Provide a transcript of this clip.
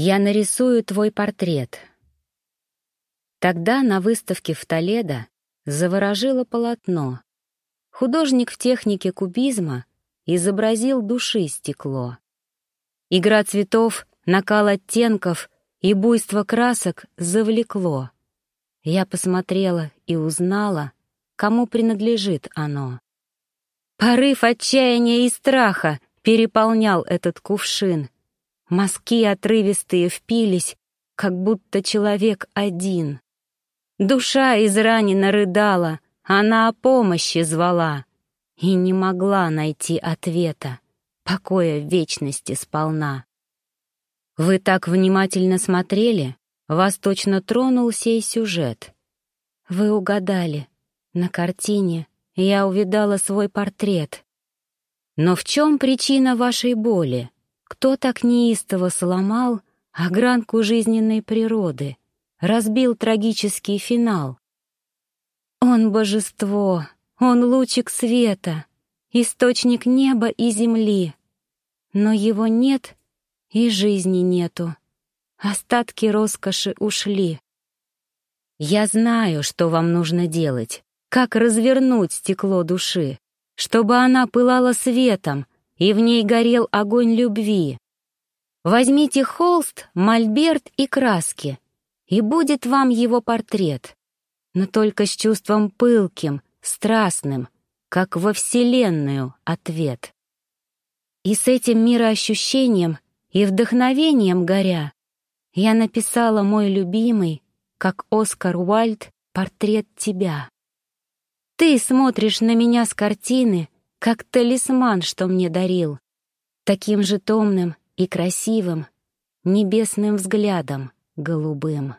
Я нарисую твой портрет. Тогда на выставке в Толедо заворожило полотно. Художник в технике кубизма изобразил души стекло. Игра цветов, накал оттенков и буйство красок завлекло. Я посмотрела и узнала, кому принадлежит оно. Порыв отчаяния и страха переполнял этот кувшин. Мазки отрывистые впились, как будто человек один. Душа изранена рыдала, она о помощи звала и не могла найти ответа, покоя в вечности сполна. Вы так внимательно смотрели, вас точно тронул сей сюжет. Вы угадали. На картине я увидала свой портрет. Но в чем причина вашей боли? Кто так неистово сломал огранку жизненной природы, разбил трагический финал? Он божество, он лучик света, источник неба и земли. Но его нет и жизни нету. Остатки роскоши ушли. Я знаю, что вам нужно делать, как развернуть стекло души, чтобы она пылала светом, и в ней горел огонь любви. Возьмите холст, мольберт и краски, и будет вам его портрет, но только с чувством пылким, страстным, как во Вселенную ответ. И с этим мироощущением и вдохновением горя я написала мой любимый, как Оскар Уальд, портрет тебя. Ты смотришь на меня с картины, как талисман, что мне дарил, таким же томным и красивым, небесным взглядом голубым.